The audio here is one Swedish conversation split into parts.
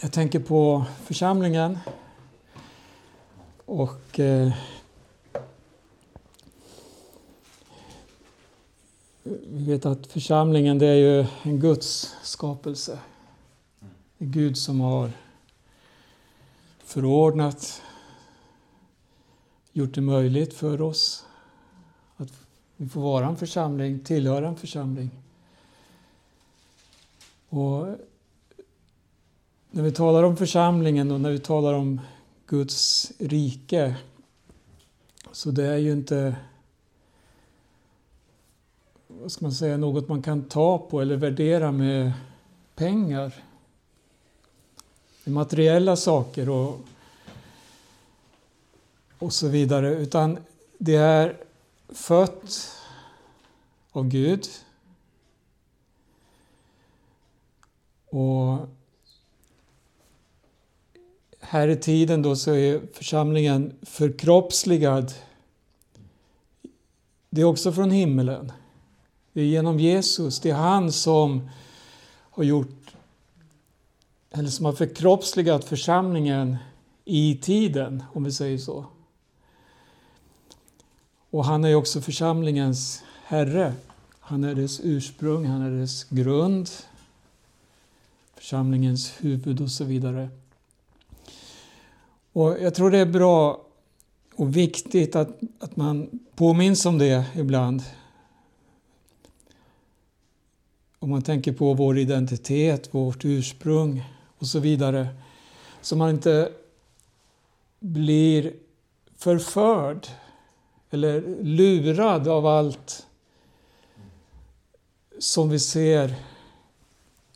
Jag tänker på församlingen och eh, vi vet att församlingen det är ju en Guds skapelse. Det är Gud som har förordnat, gjort det möjligt för oss att vi får vara en församling, tillhöra en församling. Och när vi talar om församlingen och när vi talar om Guds rike så det är ju inte vad ska man säga, något man kan ta på eller värdera med pengar. Med materiella saker och, och så vidare. Utan det är fött av Gud. Och här i tiden då så är församlingen förkroppsligad. Det är också från himmelen. Det är genom Jesus, det är han som har gjort, eller som har förkroppsligat församlingen i tiden, om vi säger så. Och han är också församlingens Herre. Han är dess ursprung, han är dess grund, församlingens huvud och så vidare. Och jag tror det är bra och viktigt att, att man påminns om det ibland. Om man tänker på vår identitet, vårt ursprung och så vidare. Så man inte blir förförd eller lurad av allt som vi ser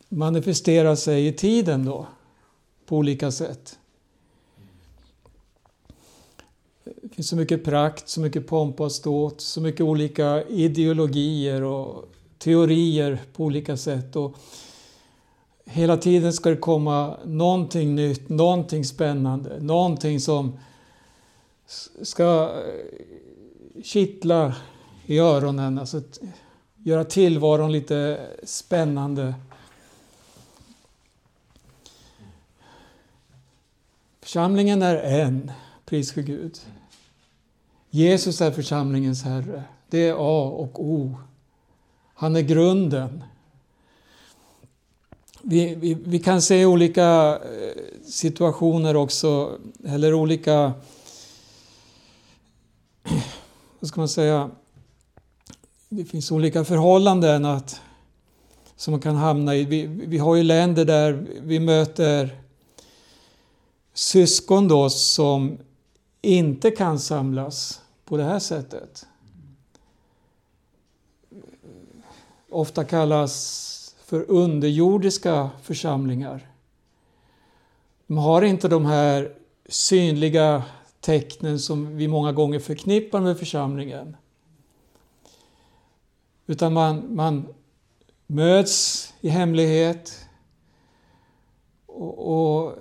manifestera sig i tiden då på olika sätt. Det finns så mycket prakt, så mycket pompa och ståt, så mycket olika ideologier och teorier på olika sätt. Och hela tiden ska det komma någonting nytt, någonting spännande, någonting som ska eh, kittla i öronen, alltså göra tillvaron lite spännande. Församlingen är en, pris för Gud. Jesus är församlingens Herre. Det är A och O. Han är grunden. Vi, vi, vi, kan se olika eh, situationer också, eller olika... Vad ska man säga? Det finns olika förhållanden att, som man kan hamna i. Vi, vi har ju länder där vi möter syskon då som inte kan samlas på det här sättet. Ofta kallas för underjordiska församlingar. De har inte de här synliga tecknen som vi många gånger förknippar med församlingen. Utan man, man möts i hemlighet och, och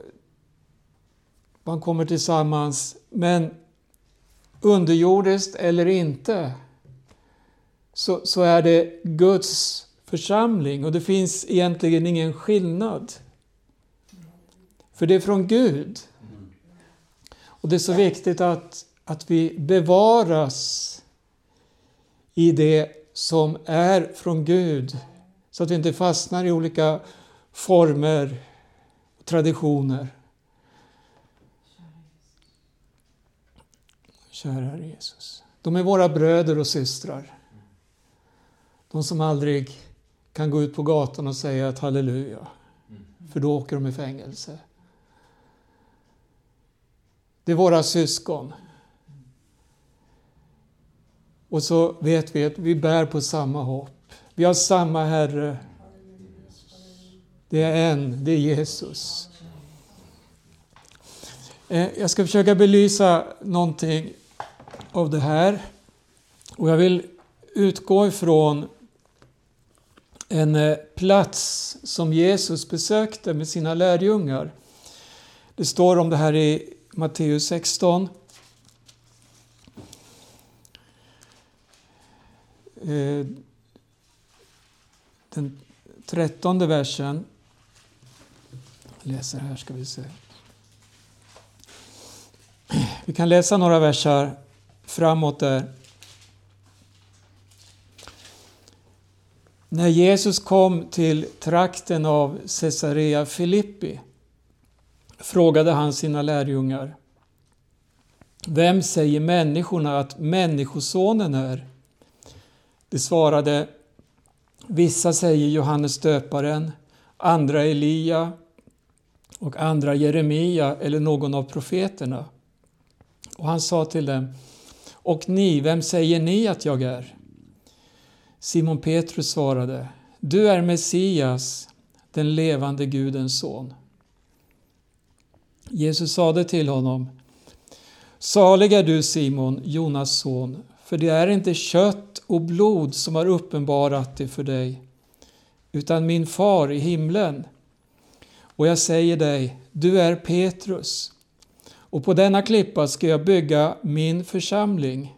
man kommer tillsammans. Men underjordiskt eller inte så, så är det Guds församling och det finns egentligen ingen skillnad. För det är från Gud. Och det är så viktigt att, att vi bevaras i det som är från Gud så att vi inte fastnar i olika former och traditioner. Kära Herre Jesus. De är våra bröder och systrar. De som aldrig kan gå ut på gatan och säga ett halleluja, för då åker de i fängelse. Det är våra syskon. Och så vet vi att vi bär på samma hopp. Vi har samma Herre. Det är en, det är Jesus. Eh, jag ska försöka belysa någonting av det här. Och jag vill utgå ifrån en eh, plats som Jesus besökte med sina lärjungar. Det står om det här i Matteus 16. Eh, den trettonde versen. Jag läser här ska vi se. Vi kan läsa några versar framåt där. När Jesus kom till trakten av Caesarea Filippi frågade han sina lärjungar. Vem säger människorna att Människosonen är? De svarade Vissa säger Johannes döparen, andra Elia och andra Jeremia eller någon av profeterna. Och han sa till dem och ni, vem säger ni att jag är? Simon Petrus svarade Du är Messias, den levande Gudens son. Jesus sade till honom Salig är du Simon, Jonas son, för det är inte kött och blod som har uppenbarat det för dig, utan min far i himlen. Och jag säger dig, du är Petrus, och på denna klippa ska jag bygga min församling.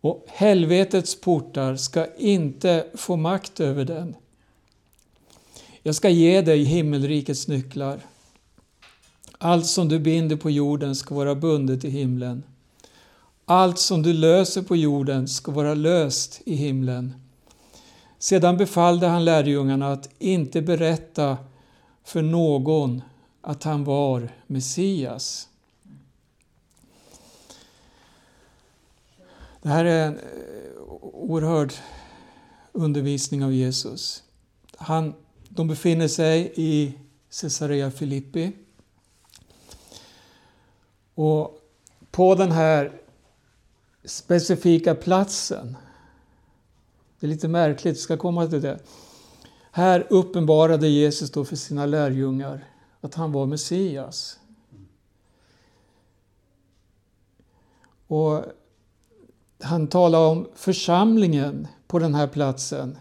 Och helvetets portar ska inte få makt över den. Jag ska ge dig himmelrikets nycklar. Allt som du binder på jorden ska vara bundet i himlen. Allt som du löser på jorden ska vara löst i himlen. Sedan befallde han lärjungarna att inte berätta för någon att han var Messias. Det här är en eh, oerhörd undervisning av Jesus. Han, de befinner sig i Caesarea Filippi. Och på den här specifika platsen, det är lite märkligt, jag ska komma till det. Här uppenbarade Jesus då för sina lärjungar att han var Messias. Och han talar om församlingen på den här platsen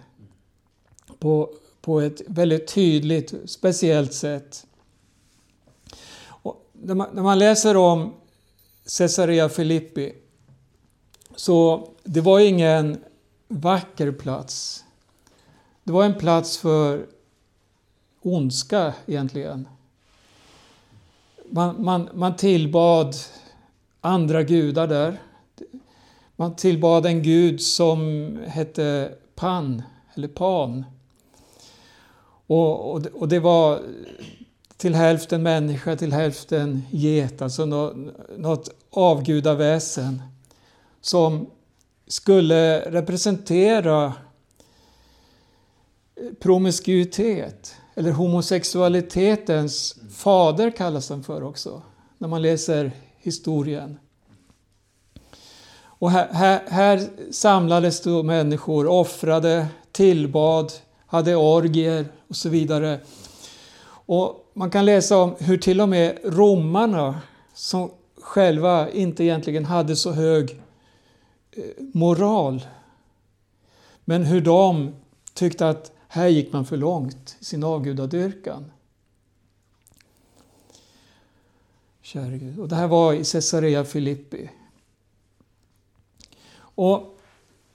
på, på ett väldigt tydligt, speciellt sätt. Och när, man, när man läser om Caesarea Filippi så det var ingen vacker plats. Det var en plats för ondska egentligen. Man, man, man tillbad andra gudar där. Man tillbad en gud som hette Pan, eller Pan. Och, och, och det var till hälften människa, till hälften get, alltså något, något avgudaväsen som skulle representera promiskuitet, eller homosexualitetens fader kallas den för också, när man läser historien. Och här, här, här samlades då människor, offrade, tillbad, hade orgier och så vidare. Och man kan läsa om hur till och med romarna, som själva inte egentligen hade så hög eh, moral, men hur de tyckte att här gick man för långt i sin avgudadyrkan. Kära Gud. Och det här var i Caesarea Filippi. Och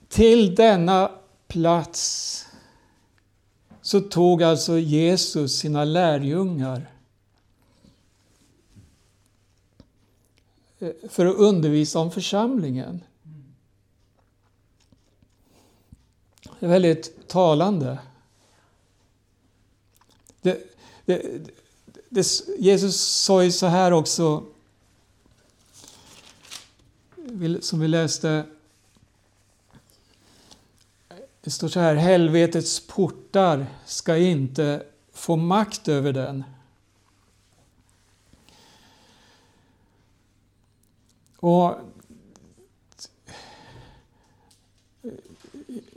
till denna plats så tog alltså Jesus sina lärjungar för att undervisa om församlingen. Det är väldigt talande. Det, det, det, Jesus sa ju så här också, som vi läste. Det står så här, helvetets portar ska inte få makt över den. Och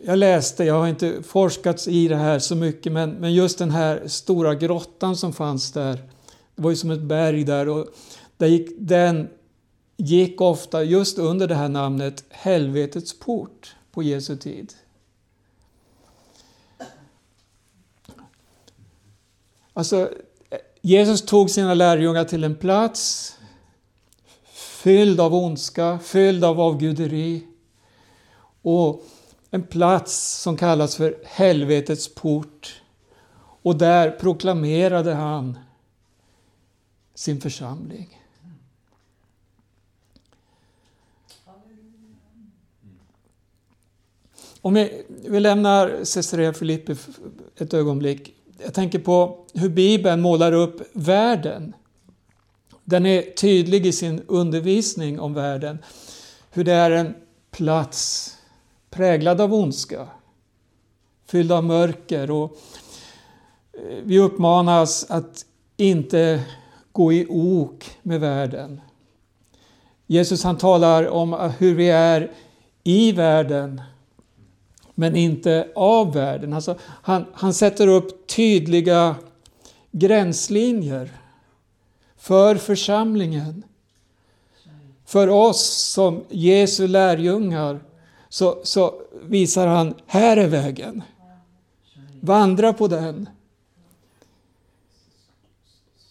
jag läste, jag har inte forskat i det här så mycket, men, men just den här stora grottan som fanns där, det var ju som ett berg där och där gick, den gick ofta just under det här namnet Helvetets port på Jesu tid. Alltså, Jesus tog sina lärjungar till en plats fylld av ondska, fylld av avguderi och en plats som kallas för helvetets port. Och där proklamerade han sin församling. Om vi, vi lämnar Caesarea Filippi ett ögonblick. Jag tänker på hur Bibeln målar upp världen. Den är tydlig i sin undervisning om världen. Hur det är en plats präglad av ondska, fylld av mörker. Och eh, vi uppmanas att inte gå i ok med världen. Jesus han talar om hur vi är i världen men inte av världen. Alltså, han, han sätter upp tydliga gränslinjer för församlingen. För oss som Jesu lärjungar så, så visar han, här är vägen. Vandra på den.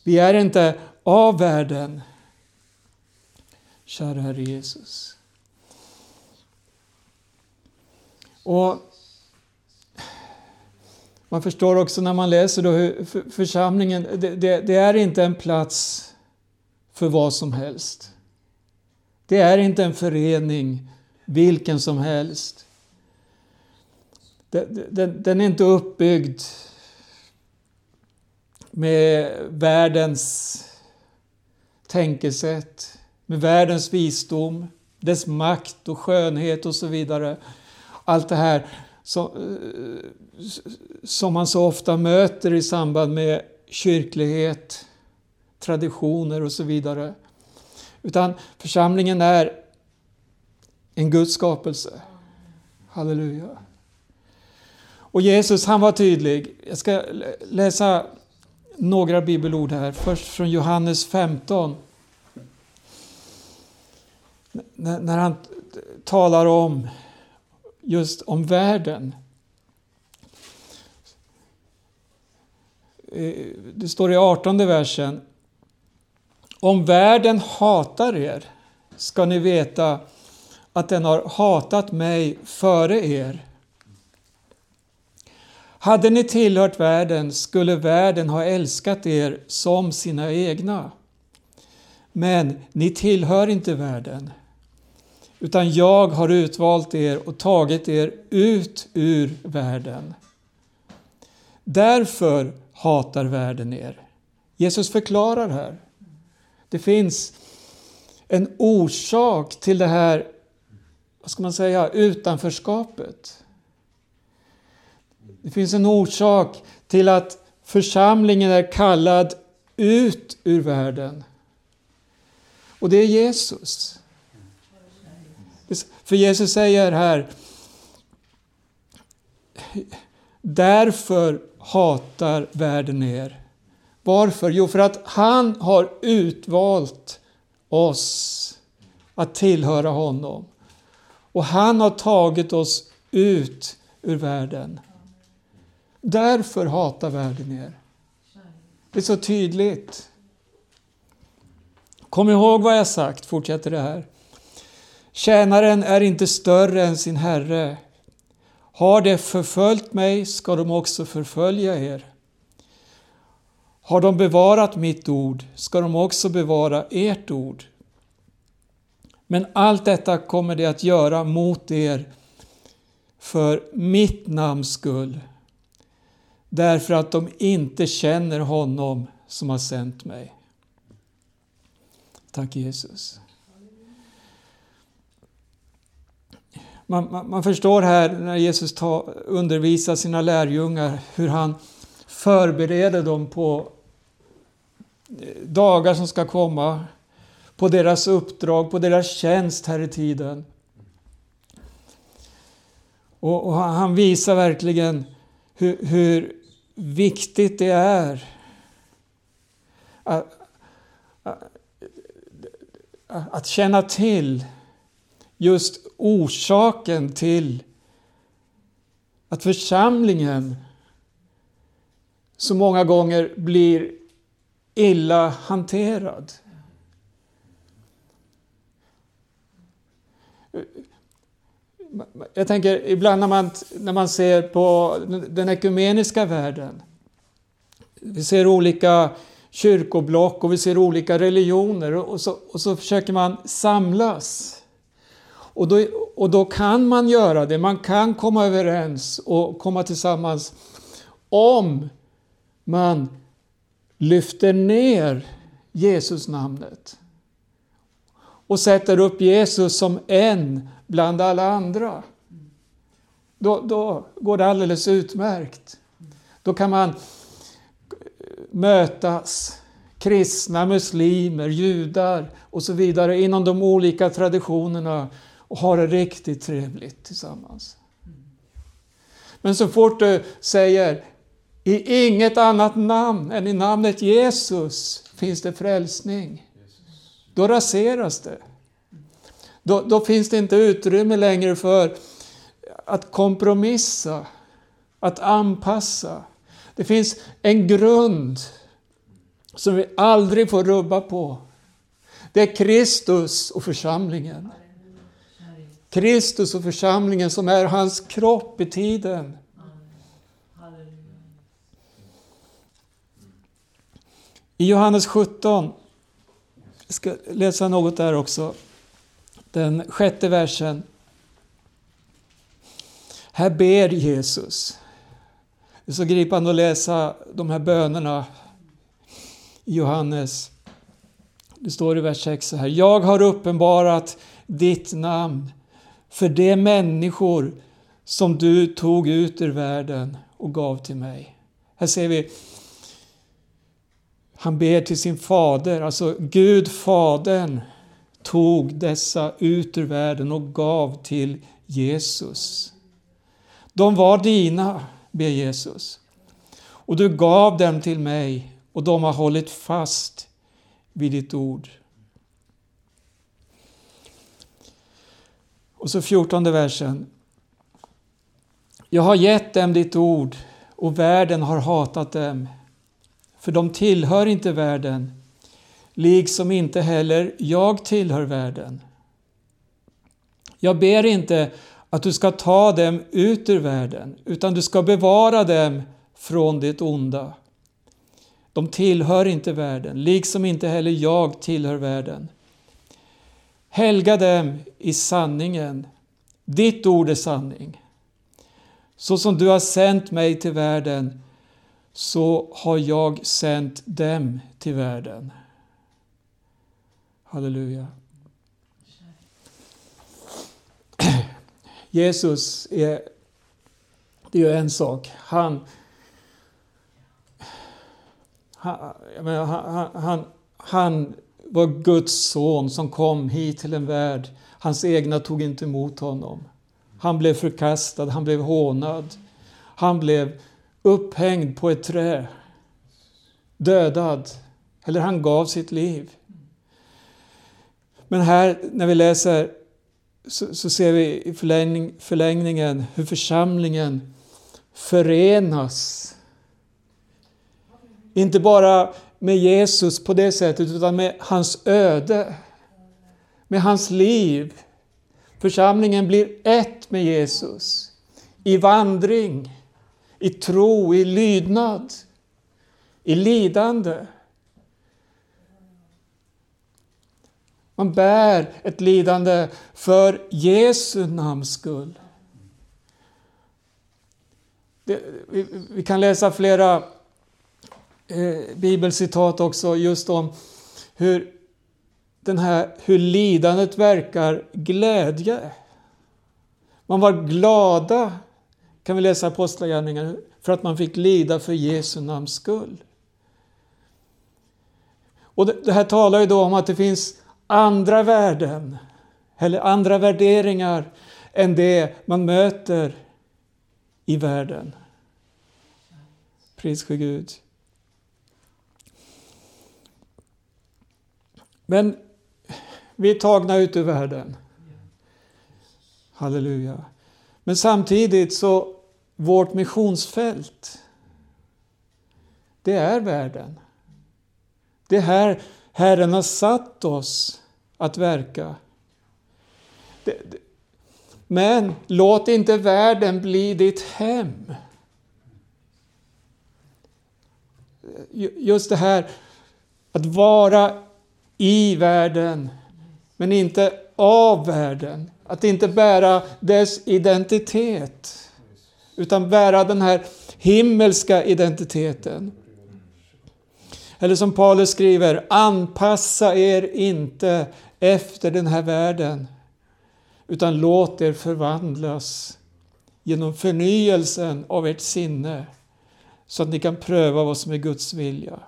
Vi är inte av världen. Kära Herre Jesus. Och man förstår också när man läser då hur församlingen, det, det, det, är inte en plats för vad som helst. Det är inte en förening vilken som helst. Den, den är inte uppbyggd med världens tänkesätt, med världens visdom, dess makt och skönhet och så vidare. Allt det här som, som man så ofta möter i samband med kyrklighet, traditioner och så vidare. Utan församlingen är en Guds skapelse. Halleluja. Och Jesus han var tydlig. Jag ska läsa några bibelord här. Först från Johannes 15. När han talar om just om världen. Eh, det står i 18 versen. Om världen hatar er ska ni veta att den har hatat mig före er. Hade ni tillhört världen skulle världen ha älskat er som sina egna. Men ni tillhör inte världen, utan jag har utvalt er och tagit er ut ur världen. Därför hatar världen er. Jesus förklarar här. Det finns en orsak till det här, vad ska man säga, utanförskapet. Det finns en orsak till att församlingen är kallad ut ur världen. Och det är Jesus. För Jesus säger här Därför hatar världen er. Varför? Jo, för att han har utvalt oss att tillhöra honom. Och han har tagit oss ut ur världen. Därför hatar världen er. Det är så tydligt. Kom ihåg vad jag sagt, fortsätter det här. Tjänaren är inte större än sin herre. Har de förföljt mig ska de också förfölja er. Har de bevarat mitt ord ska de också bevara ert ord. Men allt detta kommer de att göra mot er för mitt namns skull därför att de inte känner honom som har sänt mig. Tack Jesus. Man, man, man förstår här när Jesus ta, undervisar sina lärjungar hur han förbereder dem på dagar som ska komma, på deras uppdrag, på deras tjänst här i tiden. Och, och han visar verkligen hur, hur viktigt det är att, att känna till just orsaken till att församlingen så många gånger blir illa hanterad. Jag tänker ibland när man, när man ser på den ekumeniska världen. Vi ser olika kyrkoblock och vi ser olika religioner och så, och så försöker man samlas. Och då, och då kan man göra det, man kan komma överens och komma tillsammans om man lyfter ner Jesus namnet och sätter upp Jesus som en bland alla andra. Då, då går det alldeles utmärkt. Då kan man mötas, kristna, muslimer, judar och så vidare inom de olika traditionerna och ha det riktigt trevligt tillsammans. Men så fort du säger i inget annat namn än i namnet Jesus finns det frälsning. Då raseras det. Då, då finns det inte utrymme längre för att kompromissa, att anpassa. Det finns en grund som vi aldrig får rubba på. Det är Kristus och församlingen. Kristus och församlingen som är hans kropp i tiden. I Johannes 17, ska läsa något där också, den sjätte versen. Här ber Jesus. Det är så gripande att läsa de här bönerna i Johannes. Det står i vers 6 så här. Jag har uppenbarat ditt namn för de människor som du tog ut ur världen och gav till mig. Här ser vi han ber till sin fader, alltså Gud Fadern tog dessa ut ur världen och gav till Jesus. De var dina, ber Jesus. Och du gav dem till mig och de har hållit fast vid ditt ord. Och så fjortonde versen. Jag har gett dem ditt ord och världen har hatat dem för de tillhör inte världen, liksom inte heller jag tillhör världen. Jag ber inte att du ska ta dem ut ur världen, utan du ska bevara dem från det onda. De tillhör inte världen, liksom inte heller jag tillhör världen. Helga dem i sanningen. Ditt ord är sanning. Så som du har sänt mig till världen så har jag sänt dem till världen. Halleluja. Jesus är, det är ju en sak. Han, han, han, han, han var Guds son som kom hit till en värld. Hans egna tog inte emot honom. Han blev förkastad, han blev hånad. Han blev upphängd på ett trä, dödad, eller han gav sitt liv. Men här när vi läser så, så ser vi i förlängning, förlängningen hur församlingen förenas. Inte bara med Jesus på det sättet utan med hans öde, med hans liv. Församlingen blir ett med Jesus i vandring, i tro, i lydnad, i lidande. Man bär ett lidande för Jesu namns skull. Det, vi, vi, kan läsa flera eh, bibelcitat också just om hur, den här, hur lidandet verkar glädje. Man var glada kan vi läsa Apostlagärningarna, för att man fick lida för Jesu namns skull. Och det här talar ju då om att det finns andra värden, eller andra värderingar än det man möter i världen. Pris för Gud. Men vi är tagna ut ur världen. Halleluja. Men samtidigt så vårt missionsfält, det är världen. Det är här Herren har satt oss att verka. Men låt inte världen bli ditt hem. Just det här Att vara i världen, men inte av världen. Att inte bära dess identitet, utan bära den här himmelska identiteten. Eller som Paulus skriver, anpassa er inte efter den här världen, utan låt er förvandlas genom förnyelsen av ert sinne, så att ni kan pröva vad som är Guds vilja.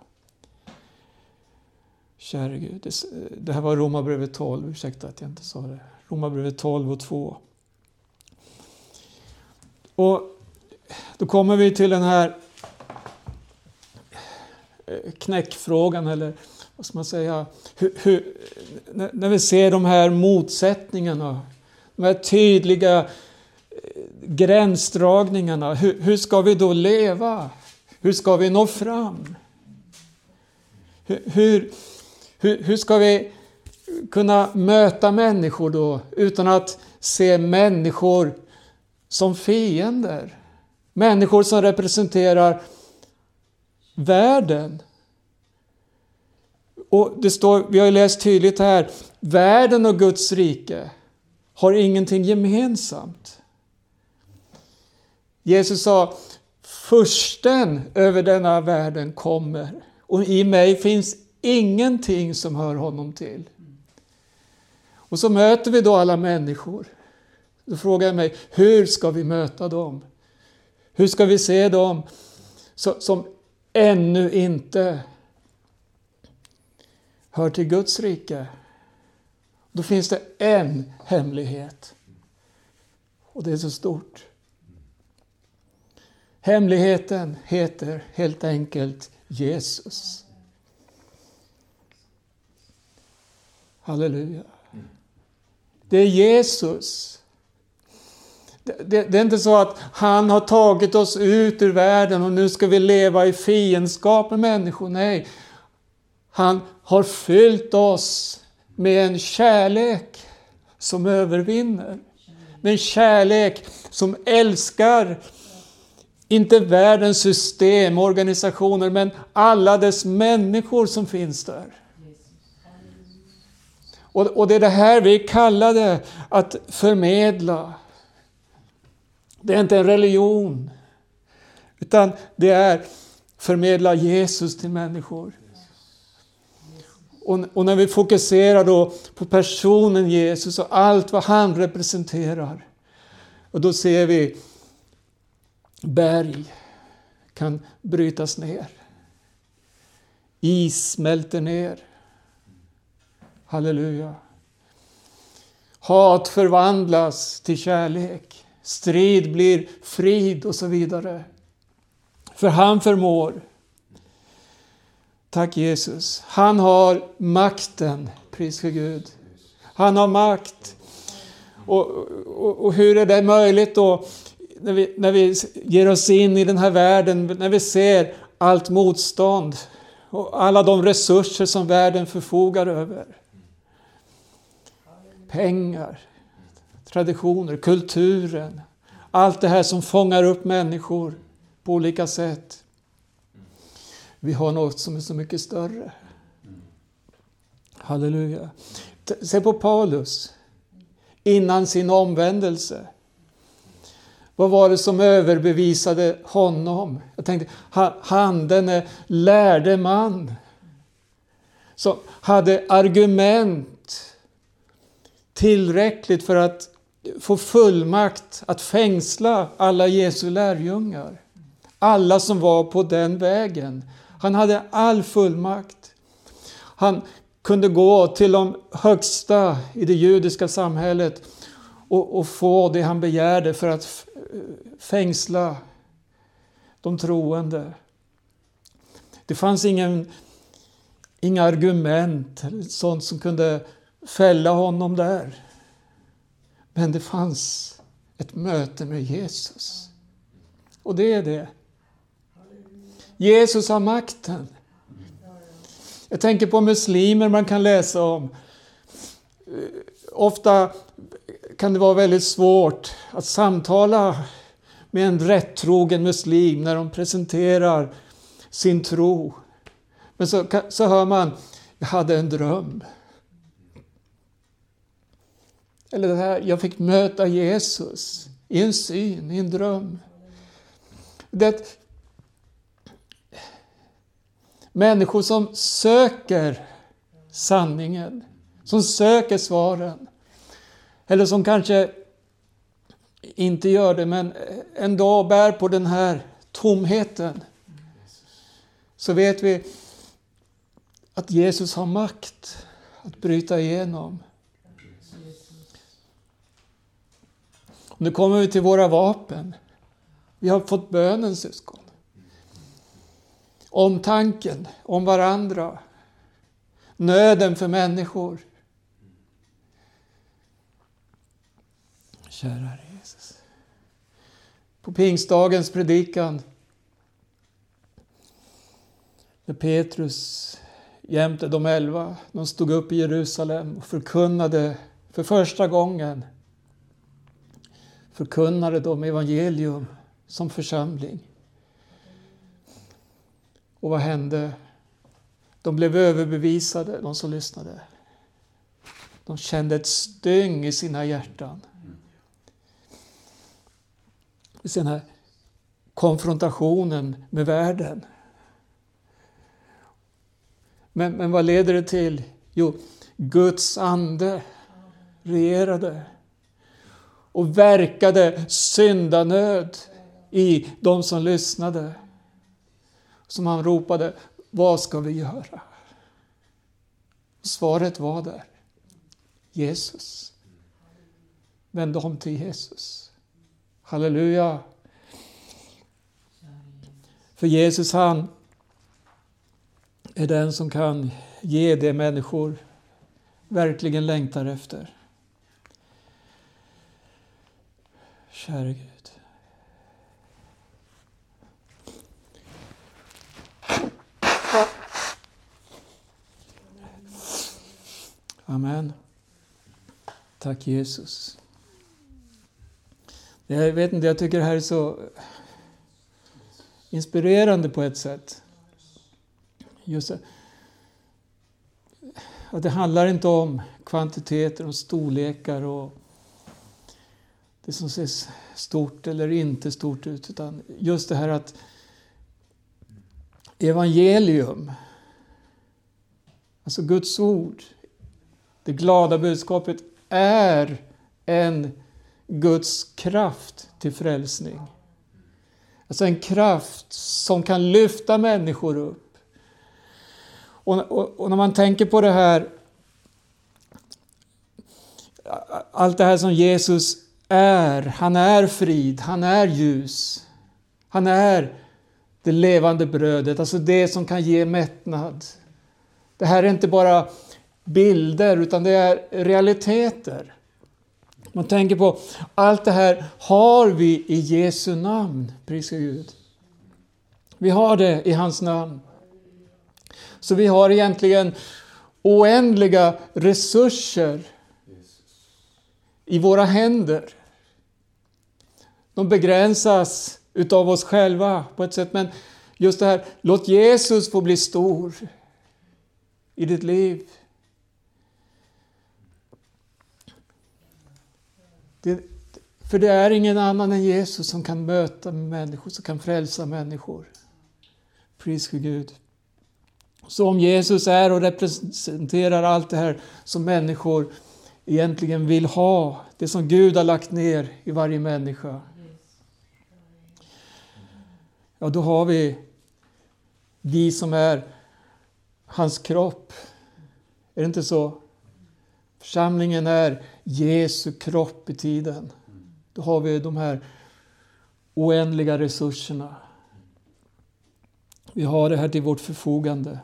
Käre Gud, det här var Romarbrevet 12, ursäkta att jag inte sa det. Romarbrevet 12 och 2. Och då kommer vi till den här eh, knäckfrågan, eller vad ska man säga, hur, hur, när vi ser de här motsättningarna, de här tydliga eh, gränsdragningarna, hur, hur ska vi då leva? Hur ska vi nå fram? Hur, hur, hur, ska vi kunna möta människor då utan att se människor som fiender? Människor som representerar världen. Och det står, vi har ju läst tydligt här, världen och Guds rike har ingenting gemensamt. Jesus sa, försten över denna världen kommer och i mig finns ingenting som hör honom till. Och så möter vi då alla människor. Då frågar jag mig, hur ska vi möta dem? Hur ska vi se dem som ännu inte hör till Guds rike? Då finns det en hemlighet. Och det är så stort. Hemligheten heter helt enkelt Jesus. Halleluja. Det är Jesus. Det, det, är inte så att han har tagit oss ut ur världen och nu ska vi leva i fiendskap med människor. Nej, han har fyllt oss med en kärlek som övervinner. Med en kärlek som älskar inte världens system, organisationer, men alla dess människor som finns där. Och, och det är det här vi kallade att förmedla. Det är inte en religion, utan det är förmedla Jesus till människor. Och, och, när vi fokuserar då på personen Jesus och allt vad han representerar, och då ser vi berg kan brytas ner. Is smälter ner. Halleluja. Hat förvandlas till kärlek. Strid blir frid och så vidare. För han förmår. Tack Jesus. Han har makten, pris för Gud. Han har makt. Och, och, och, hur är det möjligt då när vi, när vi ger oss in i den här världen, när vi ser allt motstånd och alla de resurser som världen förfogar över? pengar, traditioner, kulturen. Allt det här som fångar upp människor på olika sätt. Vi har något som är så mycket större. Halleluja. Se på Paulus. Innan sin omvändelse. Vad var det som överbevisade honom? Jag tänkte, han denne lärde man som hade argument tillräckligt för att få fullmakt att fängsla alla Jesu lärjungar. Alla som var på den vägen. Han hade all fullmakt. Han kunde gå till de högsta i det judiska samhället och, och få det han begärde för att fängsla de troende. Det fanns ingen, inga argument, sånt som kunde fälla honom där. Men det fanns ett möte med Jesus. Och det är det. Jesus har makten. Jag tänker på muslimer man kan läsa om. Ofta kan det vara väldigt svårt att samtala med en rättrogen muslim när de presenterar sin tro. Men så, så hör man, jag hade en dröm. Eller det här, jag fick möta Jesus i en syn, i en dröm. Det, människor som söker sanningen, som söker svaren. Eller som kanske inte gör det, men en dag bär på den här tomheten. Så vet vi att Jesus har makt att bryta igenom. Nu kommer vi till våra vapen. Vi har fått bönen syskon. Omtanken om varandra. Nöden för människor. Kära Jesus. På pingstdagens predikan när Petrus jämte de elva, de stod upp i Jerusalem och förkunnade för första gången förkunnade de evangelium som församling. Och vad hände? De blev överbevisade, de som lyssnade. De kände ett styng i sina hjärtan. I den här konfrontationen med världen. Men, men vad leder det till? Jo, Guds ande regerade och verkade syndanöd i de som lyssnade. Som han ropade, vad ska vi göra? Svaret var där, Jesus. Vänd om till Jesus. Halleluja. För Jesus han är den som kan ge det människor verkligen längtar efter. Käre Gud. Amen. Tack Jesus. Jag vet inte, jag tycker det här är så inspirerande på ett sätt. Just det. Att det handlar inte om kvantiteter och storlekar och det som ser stort eller inte stort ut, utan just det här att evangelium, alltså Guds ord, det glada budskapet är en Guds kraft till frälsning. Alltså en kraft som kan lyfta människor upp. Och, och, och, när man tänker på det här, allt det här som Jesus är, han är frid, han är ljus. Han är det levande brödet, alltså det som kan ge mättnad. Det här är inte bara bilder utan det är realiteter. Man tänker på allt det här har vi i Jesu namn, prisa Gud. Vi har det i hans namn. Så vi har egentligen oändliga resurser i våra händer. De begränsas utav oss själva på ett sätt, men just det här, låt Jesus få bli stor i ditt liv. Det, för det är ingen annan än Jesus som kan möta människor, som kan frälsa människor. Pris för Gud. Så om Jesus är och representerar allt det här som människor egentligen vill ha, det som Gud har lagt ner i varje människa. Ja, då har vi vi som är hans kropp. Är det inte så? Församlingen är Jesu kropp i tiden. Då har vi de här oändliga resurserna. Vi har det här till vårt förfogande.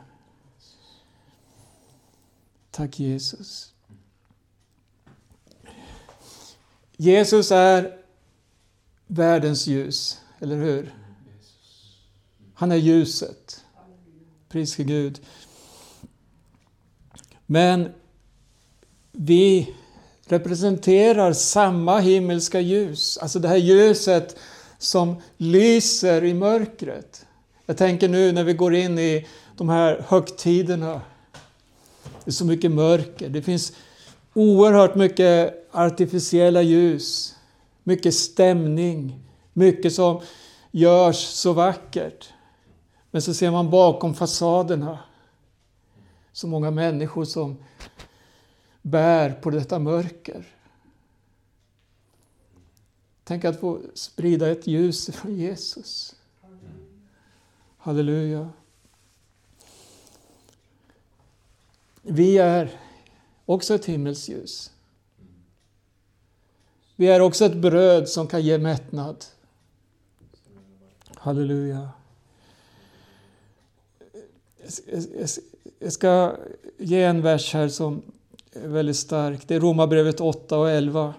Tack Jesus. Jesus är världens ljus, eller hur? Han är ljuset. Pris för Gud. Men vi representerar samma himmelska ljus, alltså det här ljuset som lyser i mörkret. Jag tänker nu när vi går in i de här högtiderna. Det är så mycket mörker. Det finns oerhört mycket artificiella ljus. Mycket stämning. Mycket som görs så vackert. Men så ser man bakom fasaderna så många människor som bär på detta mörker. Tänk att få sprida ett ljus från Jesus. Halleluja. Vi är också ett himmelsljus. Vi är också ett bröd som kan ge mättnad. Halleluja. Jag ska ge en vers här som är väldigt stark. Det är Romarbrevet 8 och 11.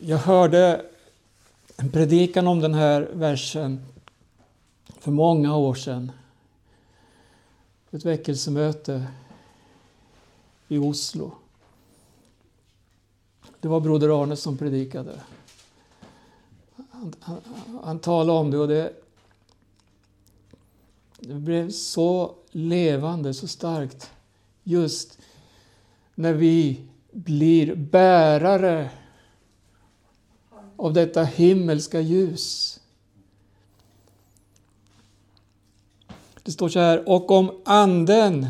Jag hörde en predikan om den här versen för många år sedan. Ett väckelsemöte i Oslo. Det var broder Arne som predikade. Han, han, han talade om det och det, det blev så levande, så starkt just när vi blir bärare av detta himmelska ljus. Det står så här, och om anden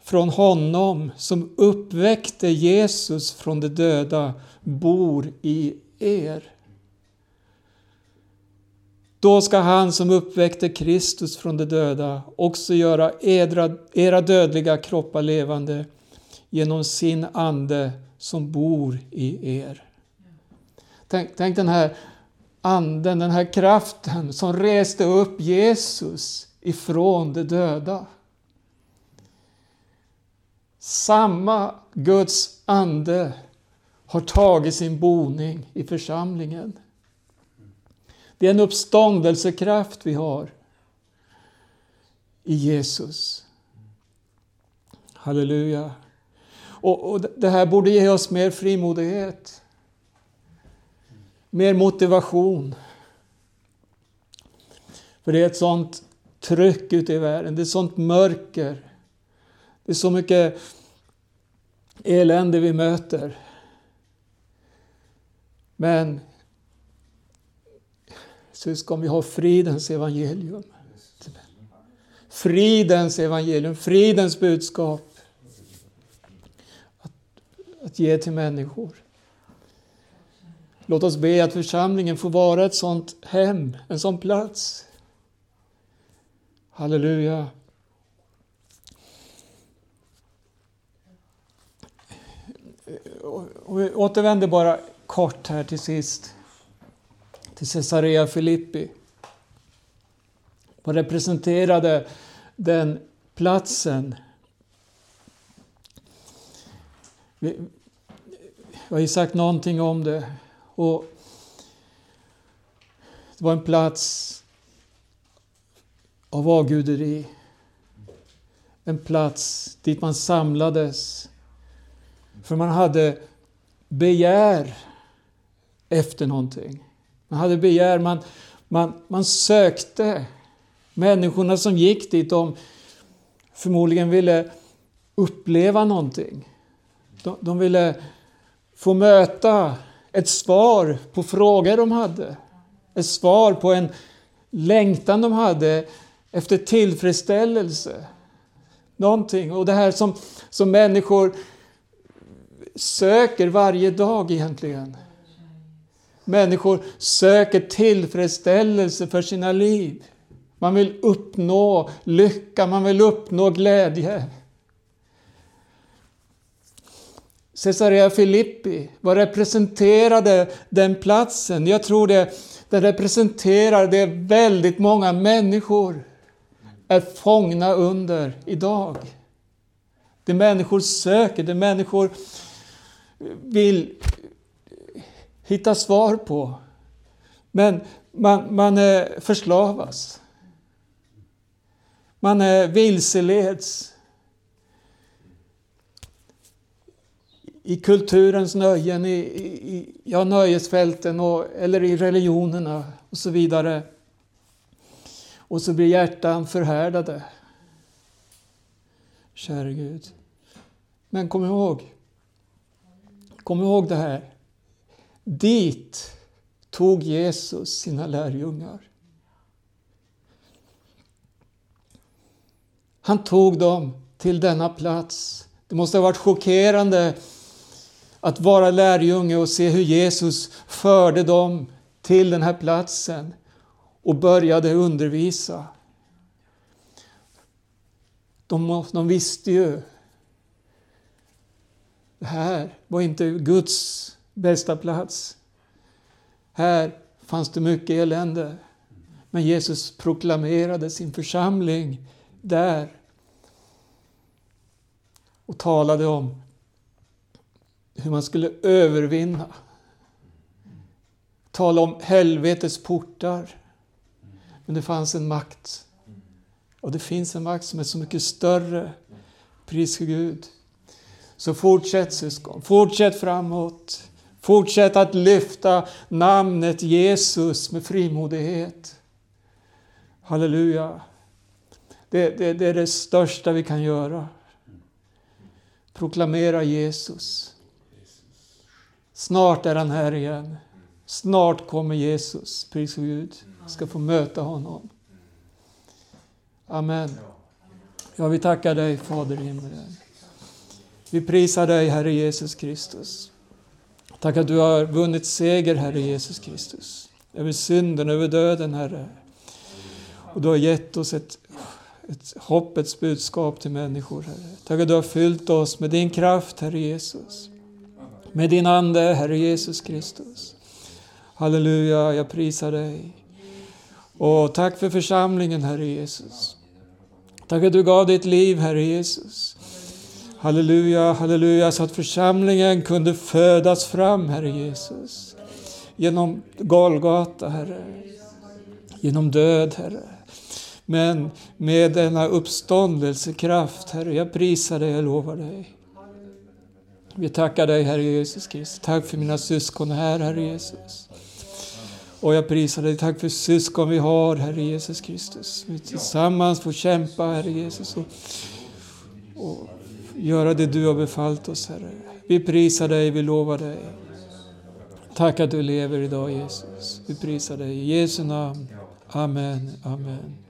från honom som uppväckte Jesus från de döda bor i er. Då ska han som uppväckte Kristus från de döda också göra edra, era dödliga kroppar levande genom sin ande som bor i er. Tänk, tänk den här anden, den här kraften som reste upp Jesus ifrån de döda. Samma Guds ande har tagit sin boning i församlingen. Det är en uppståndelsekraft vi har i Jesus. Halleluja. Och, och det här borde ge oss mer frimodighet mer motivation. För det är ett sånt tryck ute i världen, det är ett sånt mörker. Det är så mycket elände vi möter. Men syskon, vi har fridens evangelium. Fridens evangelium, fridens budskap att, att ge till människor. Låt oss be att församlingen får vara ett sånt hem, en sån plats. Halleluja. Och vi återvänder bara kort här till sist till Caesarea Filippi. Vad representerade den platsen? Jag har ju sagt någonting om det. Och det var en plats av avguderi. En plats dit man samlades. För man hade begär efter någonting. Man hade begär, man, man, man sökte. Människorna som gick dit, de förmodligen ville uppleva någonting. De, de ville få möta ett svar på frågor de hade. Ett svar på en längtan de hade efter tillfredsställelse. Någonting. Och det här som, som människor söker varje dag egentligen. Människor söker tillfredsställelse för sina liv. Man vill uppnå lycka, man vill uppnå glädje. Caesarea Filippi, vad representerade den platsen? Jag tror det, den representerar det väldigt många människor är fångna under idag. Det människor söker, det människor vill hitta svar på. Men man, man eh, förslavas. Man eh, vilseleds i kulturens nöjen, i, i ja, nöjesfälten och, eller i religionerna och så vidare. Och så blir hjärtan förhärdade. Käre Gud. Men kom ihåg, kom ihåg det här. Dit tog Jesus sina lärjungar. Han tog dem till denna plats. Det måste ha varit chockerande att vara lärjunge och se hur Jesus förde dem till den här platsen och började undervisa. De, de visste ju, det här var inte Guds bästa plats. Här fanns det mycket elände. Men Jesus proklamerade sin församling där och talade om hur man skulle övervinna. Tala om helvetets portar. Men det fanns en makt. Och det finns en makt som är så mycket större. Pris för Gud. Så fortsätt syskon, fortsätt framåt. Fortsätt att lyfta namnet Jesus med frimodighet. Halleluja. Det, det, det är det största vi kan göra. Proklamera Jesus. Snart är han här igen. Snart kommer Jesus, pris och Gud, ska få möta honom. Amen. Ja, vi tackar dig Fader i himmelen. Vi prisar dig Herre Jesus Kristus. Tack att du har vunnit seger Herre Jesus Kristus. Över synden, över döden Herre. Och du har gett oss ett, ett hoppets budskap till människor Herre. Tack att du har fyllt oss med din kraft Herre Jesus med din Ande, Herre Jesus Kristus. Halleluja, jag prisar dig. Och tack för församlingen, Herre Jesus. Tack att du gav ditt liv, Herre Jesus. Halleluja, halleluja, så att församlingen kunde födas fram, Herre Jesus. Genom Golgata, Herre. Genom död, Herre. Men med denna uppståndelsekraft, Herre, jag prisar dig, jag lovar dig. Vi tackar dig Herre Jesus Kristus. Tack för mina syskon här Herre Jesus. Och jag prisar dig. Tack för syskon vi har Herre Jesus Kristus. Vi tillsammans får kämpa Herre Jesus och, och göra det du har befallt oss Herre. Vi prisar dig, vi lovar dig. Tack att du lever idag Jesus. Vi prisar dig i Jesu namn. Amen, amen.